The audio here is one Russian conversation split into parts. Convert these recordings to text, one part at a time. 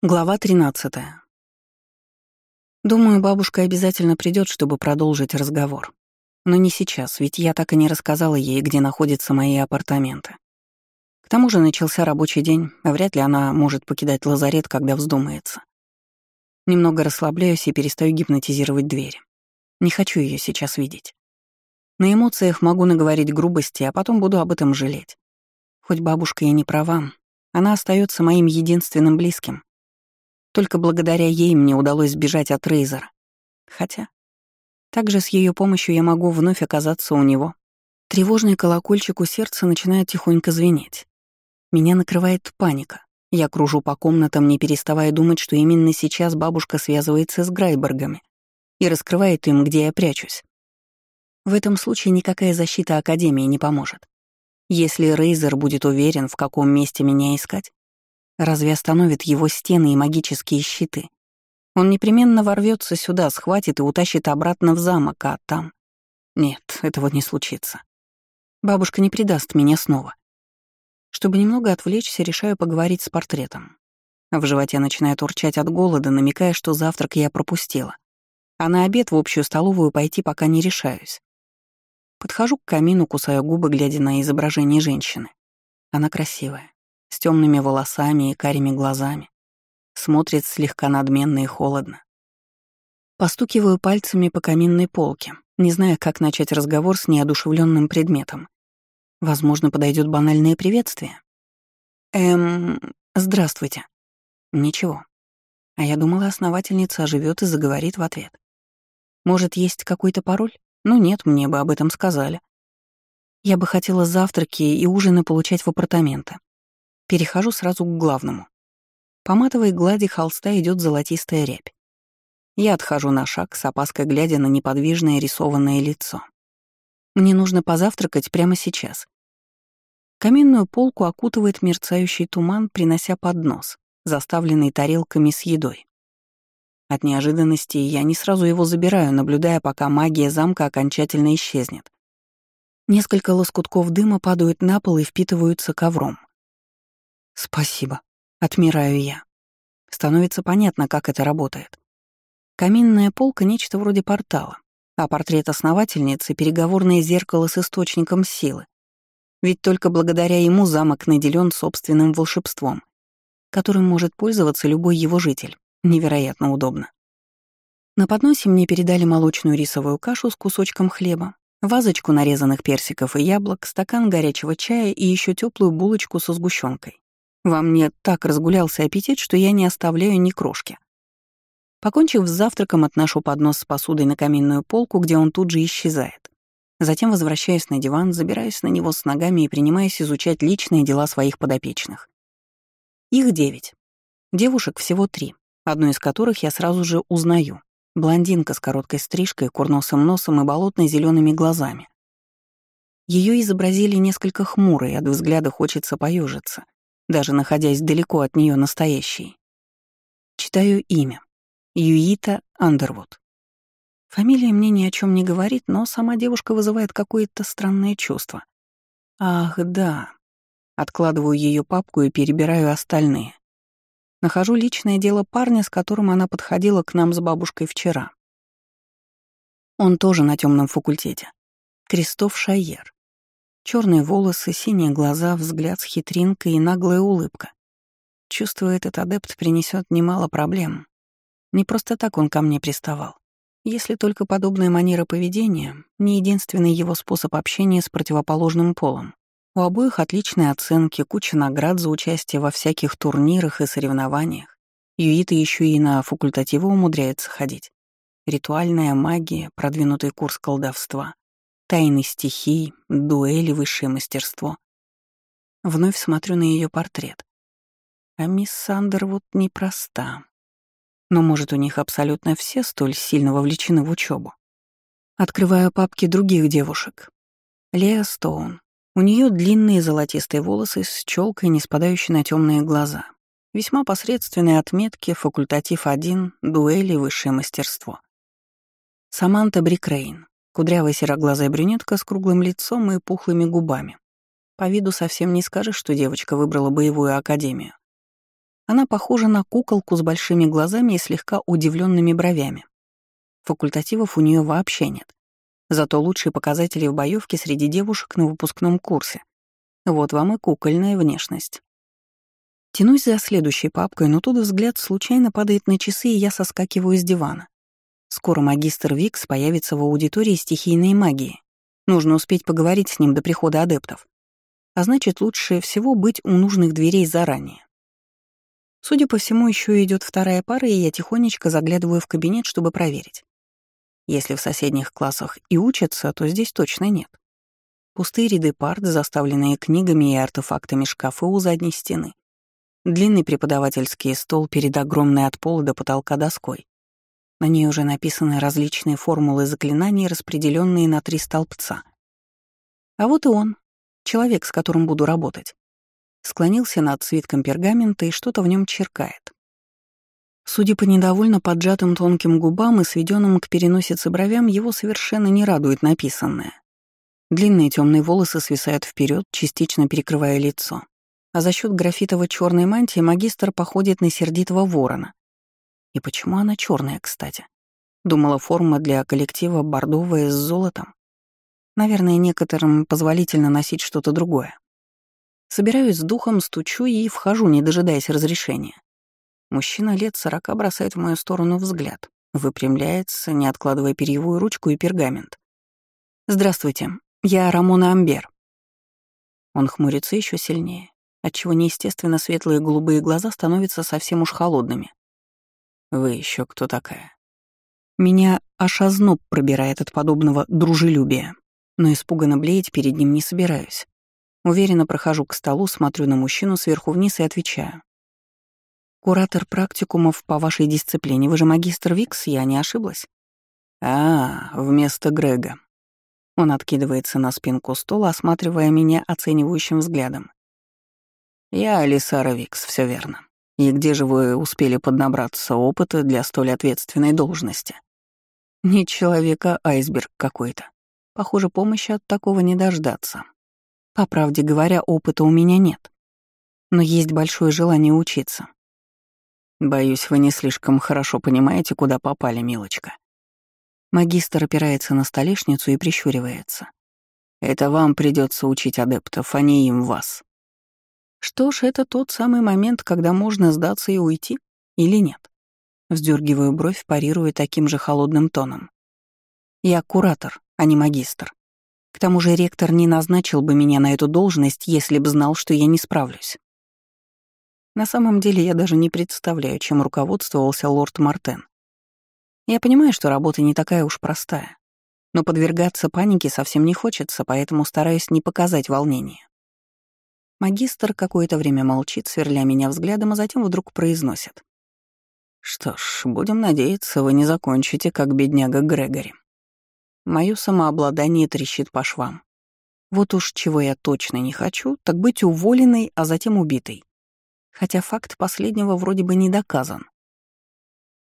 Глава 13. Думаю, бабушка обязательно придет, чтобы продолжить разговор. Но не сейчас, ведь я так и не рассказала ей, где находятся мои апартаменты. К тому же начался рабочий день, а вряд ли она может покидать лазарет, когда вздумается. Немного расслабляюсь и перестаю гипнотизировать дверь. Не хочу ее сейчас видеть. На эмоциях могу наговорить грубости, а потом буду об этом жалеть. Хоть бабушка и не права, она остается моим единственным близким, только благодаря ей мне удалось сбежать от Рейзера. Хотя, также с ее помощью я могу вновь оказаться у него. Тревожный колокольчик у сердца начинает тихонько звенеть. Меня накрывает паника. Я кружу по комнатам, не переставая думать, что именно сейчас бабушка связывается с Грайбергами и раскрывает им, где я прячусь. В этом случае никакая защита Академии не поможет. Если Рейзер будет уверен, в каком месте меня искать, Разве остановит его стены и магические щиты? Он непременно ворвется сюда, схватит и утащит обратно в замок, а там... Нет, этого не случится. Бабушка не предаст меня снова. Чтобы немного отвлечься, решаю поговорить с портретом. В животе начинает урчать от голода, намекая, что завтрак я пропустила. А на обед в общую столовую пойти пока не решаюсь. Подхожу к камину, кусая губы, глядя на изображение женщины. Она красивая с темными волосами и карими глазами. Смотрит слегка надменно и холодно. Постукиваю пальцами по каминной полке, не зная, как начать разговор с неодушевленным предметом. Возможно, подойдет банальное приветствие. Эм, здравствуйте. Ничего. А я думала, основательница оживет и заговорит в ответ. Может, есть какой-то пароль? Ну нет, мне бы об этом сказали. Я бы хотела завтраки и ужины получать в апартаменты. Перехожу сразу к главному. По матовой глади холста идет золотистая рябь. Я отхожу на шаг, с опаской глядя на неподвижное рисованное лицо. Мне нужно позавтракать прямо сейчас. Каминную полку окутывает мерцающий туман, принося поднос, заставленный тарелками с едой. От неожиданности я не сразу его забираю, наблюдая, пока магия замка окончательно исчезнет. Несколько лоскутков дыма падают на пол и впитываются ковром. «Спасибо», — отмираю я. Становится понятно, как это работает. Каминная полка — нечто вроде портала, а портрет основательницы — переговорное зеркало с источником силы. Ведь только благодаря ему замок наделен собственным волшебством, которым может пользоваться любой его житель. Невероятно удобно. На подносе мне передали молочную рисовую кашу с кусочком хлеба, вазочку нарезанных персиков и яблок, стакан горячего чая и еще теплую булочку со сгущенкой. Во мне так разгулялся аппетит, что я не оставляю ни крошки. Покончив с завтраком, отношу поднос с посудой на каминную полку, где он тут же исчезает. Затем возвращаюсь на диван, забираюсь на него с ногами и принимаюсь изучать личные дела своих подопечных. Их девять. Девушек всего три, одну из которых я сразу же узнаю. Блондинка с короткой стрижкой, курносым носом и болотно зелеными глазами. Ее изобразили несколько хмурой, от взгляда хочется поюжиться — даже находясь далеко от нее настоящей. Читаю имя. Юита Андервуд. Фамилия мне ни о чем не говорит, но сама девушка вызывает какое-то странное чувство. Ах, да. Откладываю ее папку и перебираю остальные. Нахожу личное дело парня, с которым она подходила к нам с бабушкой вчера. Он тоже на темном факультете. Кристоф Шайер. Черные волосы, синие глаза, взгляд с хитринкой и наглая улыбка. Чувствую, этот адепт принесет немало проблем. Не просто так он ко мне приставал. Если только подобная манера поведения — не единственный его способ общения с противоположным полом. У обоих отличные оценки, куча наград за участие во всяких турнирах и соревнованиях. Юита еще и на факультативы умудряется ходить. Ритуальная магия, продвинутый курс колдовства. Тайны стихий, дуэли, высшее мастерство. Вновь смотрю на ее портрет. А мисс Сандер вот непроста. Но, может, у них абсолютно все столь сильно вовлечены в учебу. Открываю папки других девушек. Леа Стоун. У нее длинные золотистые волосы с челкой, не спадающей на темные глаза. Весьма посредственные отметки, факультатив 1, дуэли, высшее мастерство. Саманта Брикрейн. Кудрявая сероглазая брюнетка с круглым лицом и пухлыми губами. По виду совсем не скажешь, что девочка выбрала боевую академию. Она похожа на куколку с большими глазами и слегка удивленными бровями. Факультативов у нее вообще нет. Зато лучшие показатели в боевке среди девушек на выпускном курсе. Вот вам и кукольная внешность. Тянусь за следующей папкой, но тут взгляд случайно падает на часы, и я соскакиваю с дивана. Скоро магистр Викс появится в аудитории стихийной магии. Нужно успеть поговорить с ним до прихода адептов. А значит, лучше всего быть у нужных дверей заранее. Судя по всему, еще идет вторая пара, и я тихонечко заглядываю в кабинет, чтобы проверить. Если в соседних классах и учатся, то здесь точно нет. Пустые ряды парт, заставленные книгами и артефактами шкафы у задней стены. Длинный преподавательский стол перед огромной от пола до потолка доской. На ней уже написаны различные формулы заклинаний, распределенные на три столбца. А вот и он, человек, с которым буду работать склонился над свитком пергамента и что-то в нем черкает. Судя по недовольно поджатым тонким губам и сведенным к переносице бровям, его совершенно не радует написанное. Длинные темные волосы свисают вперед, частично перекрывая лицо. А за счет графитово-черной мантии магистр походит на сердитого ворона. И почему она черная, кстати? Думала, форма для коллектива бордовая с золотом. Наверное, некоторым позволительно носить что-то другое. Собираюсь с духом, стучу и вхожу, не дожидаясь разрешения. Мужчина лет сорока бросает в мою сторону взгляд, выпрямляется, не откладывая перьевую ручку и пергамент. «Здравствуйте, я Рамона Амбер». Он хмурится еще сильнее, отчего неестественно светлые голубые глаза становятся совсем уж холодными. «Вы еще кто такая?» Меня аж озноб пробирает от подобного дружелюбия, но испуганно блеять перед ним не собираюсь. Уверенно прохожу к столу, смотрю на мужчину сверху вниз и отвечаю. «Куратор практикумов по вашей дисциплине. Вы же магистр Викс, я не ошиблась?» «А, вместо Грега». Он откидывается на спинку стула, осматривая меня оценивающим взглядом. «Я Алисара Викс, все верно. И где же вы успели поднабраться опыта для столь ответственной должности?» «Не человека, а айсберг какой-то. Похоже, помощи от такого не дождаться». По правде говоря, опыта у меня нет. Но есть большое желание учиться. Боюсь, вы не слишком хорошо понимаете, куда попали, милочка. Магистр опирается на столешницу и прищуривается. Это вам придется учить адептов, а не им вас. Что ж, это тот самый момент, когда можно сдаться и уйти, или нет? Вздергиваю бровь, парируя таким же холодным тоном. Я куратор, а не магистр. К тому же ректор не назначил бы меня на эту должность, если бы знал, что я не справлюсь. На самом деле я даже не представляю, чем руководствовался лорд Мартен. Я понимаю, что работа не такая уж простая, но подвергаться панике совсем не хочется, поэтому стараюсь не показать волнения. Магистр какое-то время молчит, сверля меня взглядом, а затем вдруг произносит. «Что ж, будем надеяться, вы не закончите, как бедняга Грегори». Мое самообладание трещит по швам. Вот уж чего я точно не хочу, так быть уволенной, а затем убитой. Хотя факт последнего вроде бы не доказан.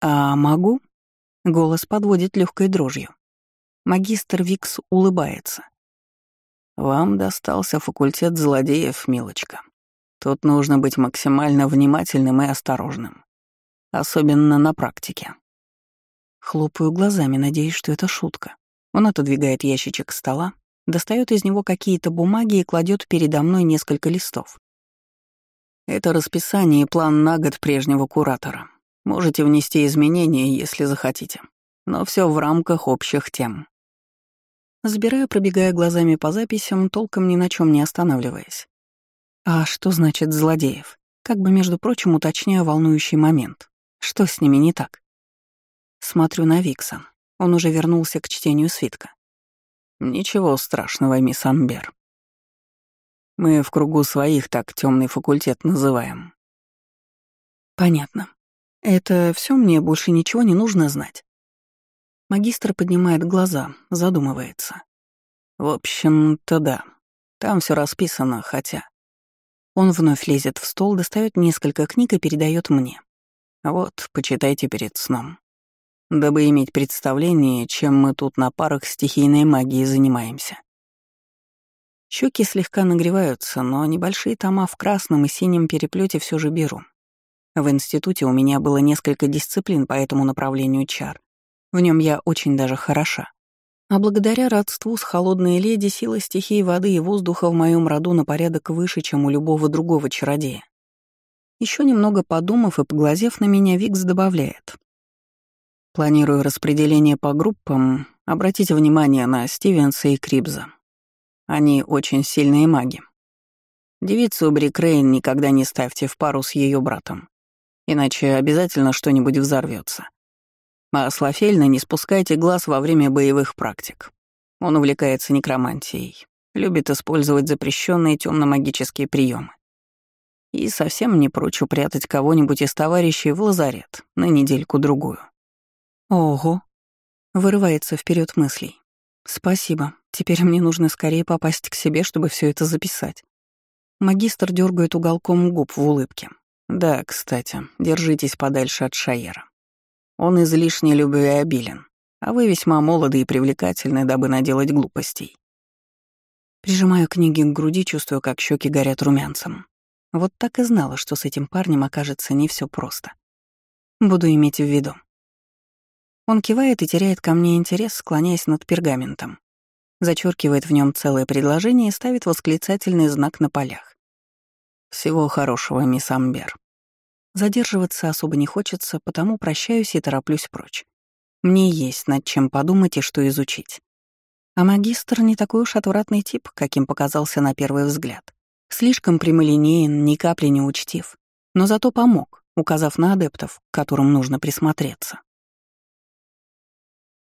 «А могу?» — голос подводит легкой дрожью. Магистр Викс улыбается. «Вам достался факультет злодеев, милочка. Тут нужно быть максимально внимательным и осторожным. Особенно на практике». Хлопаю глазами, надеясь, что это шутка. Он отодвигает ящичек стола, достает из него какие-то бумаги и кладет передо мной несколько листов. Это расписание и план на год прежнего куратора. Можете внести изменения, если захотите. Но все в рамках общих тем. Забираю, пробегая глазами по записям, толком ни на чем не останавливаясь. А что значит злодеев? Как бы, между прочим, уточняю волнующий момент. Что с ними не так? Смотрю на Викса. Он уже вернулся к чтению свитка. «Ничего страшного, мисс Анбер. Мы в кругу своих так темный факультет называем». «Понятно. Это все мне больше ничего не нужно знать». Магистр поднимает глаза, задумывается. «В общем-то, да. Там все расписано, хотя...» Он вновь лезет в стол, достает несколько книг и передает мне. «Вот, почитайте перед сном дабы иметь представление, чем мы тут на парах стихийной магии занимаемся. Щеки слегка нагреваются, но небольшие тома в красном и синем переплете все же беру. В институте у меня было несколько дисциплин по этому направлению чар. В нем я очень даже хороша. А благодаря родству с холодной леди сила стихии воды и воздуха в моем роду на порядок выше, чем у любого другого чародея. Еще немного подумав и поглазев на меня, Викс добавляет. Планирую распределение по группам. Обратите внимание на Стивенса и Крибза. Они очень сильные маги. Девицу Бри Крейн никогда не ставьте в пару с ее братом, иначе обязательно что-нибудь взорвется. А с не спускайте глаз во время боевых практик. Он увлекается некромантией, любит использовать запрещенные темно-магические приемы. И совсем не прочь упрятать кого-нибудь из товарищей в лазарет на недельку-другую. Ого. Вырывается вперед мыслей. Спасибо. Теперь мне нужно скорее попасть к себе, чтобы все это записать. Магистр дергает уголком губ в улыбке. Да, кстати, держитесь подальше от Шаера. Он излишне любвеобилен, а вы весьма молоды и привлекательны, дабы наделать глупостей. Прижимаю книги к груди, чувствую, как щеки горят румянцем. Вот так и знала, что с этим парнем окажется не все просто. Буду иметь в виду. Он кивает и теряет ко мне интерес, склоняясь над пергаментом. Зачеркивает в нем целое предложение и ставит восклицательный знак на полях. «Всего хорошего, мисс Амбер». Задерживаться особо не хочется, потому прощаюсь и тороплюсь прочь. Мне есть над чем подумать и что изучить. А магистр не такой уж отвратный тип, каким показался на первый взгляд. Слишком прямолинеен, ни капли не учтив. Но зато помог, указав на адептов, к которым нужно присмотреться.